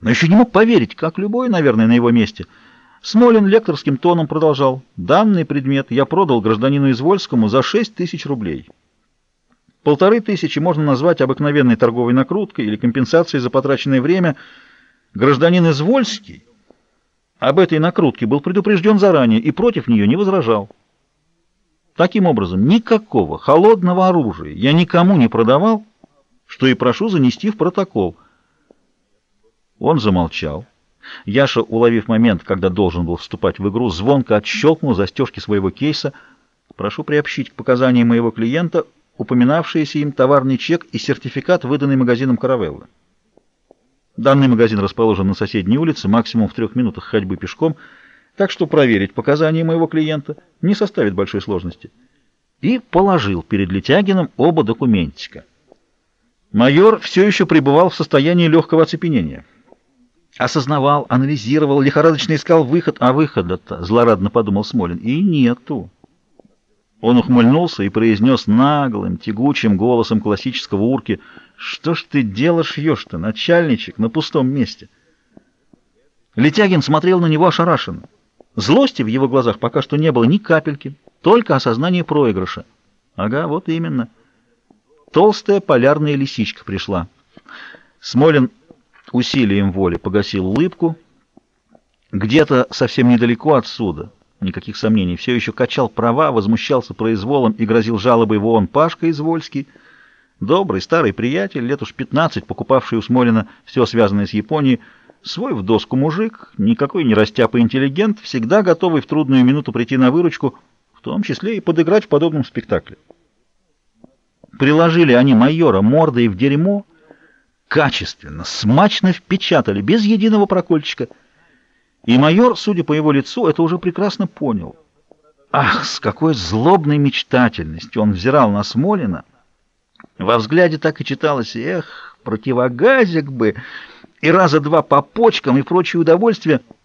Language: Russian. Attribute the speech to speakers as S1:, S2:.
S1: но еще не мог поверить, как любой, наверное, на его месте. Смолин лекторским тоном продолжал. «Данный предмет я продал гражданину Извольскому за шесть тысяч рублей. Полторы тысячи можно назвать обыкновенной торговой накруткой или компенсацией за потраченное время. Гражданин Извольский об этой накрутке был предупрежден заранее и против нее не возражал. Таким образом, никакого холодного оружия я никому не продавал, что и прошу занести в протокол». Он замолчал. Яша, уловив момент, когда должен был вступать в игру, звонко отщелкнул застежки своего кейса. «Прошу приобщить к показаниям моего клиента упоминавшиеся им товарный чек и сертификат, выданный магазином «Каравелла». Данный магазин расположен на соседней улице, максимум в трех минутах ходьбы пешком, так что проверить показания моего клиента не составит большой сложности. И положил перед Летягиным оба документика. Майор все еще пребывал в состоянии легкого оцепенения осознавал, анализировал, лихорадочно искал выход, а выхода-то, злорадно подумал Смолин, и нету. Он ухмыльнулся и произнес наглым, тягучим голосом классического урки, «Что ж ты делаешь, ешь-то, начальничек, на пустом месте?» Летягин смотрел на него ошарашенно. Злости в его глазах пока что не было ни капельки, только осознание проигрыша. Ага, вот именно. Толстая полярная лисичка пришла. Смолин усилием воли погасил улыбку. Где-то совсем недалеко отсюда, никаких сомнений, все еще качал права, возмущался произволом и грозил жалобой в ООН Пашка Извольский, добрый старый приятель, лет уж 15, покупавший у Смолина все связанное с Японией, свой в доску мужик, никакой не растяпа интеллигент, всегда готовый в трудную минуту прийти на выручку, в том числе и подыграть в подобном спектакле. Приложили они майора мордой в дерьмо, качественно, смачно впечатали, без единого прокольчика. И майор, судя по его лицу, это уже прекрасно понял. Ах, с какой злобной мечтательностью он взирал на Смолина! Во взгляде так и читалось, эх, противогазик бы, и раза два по почкам и прочие удовольствия —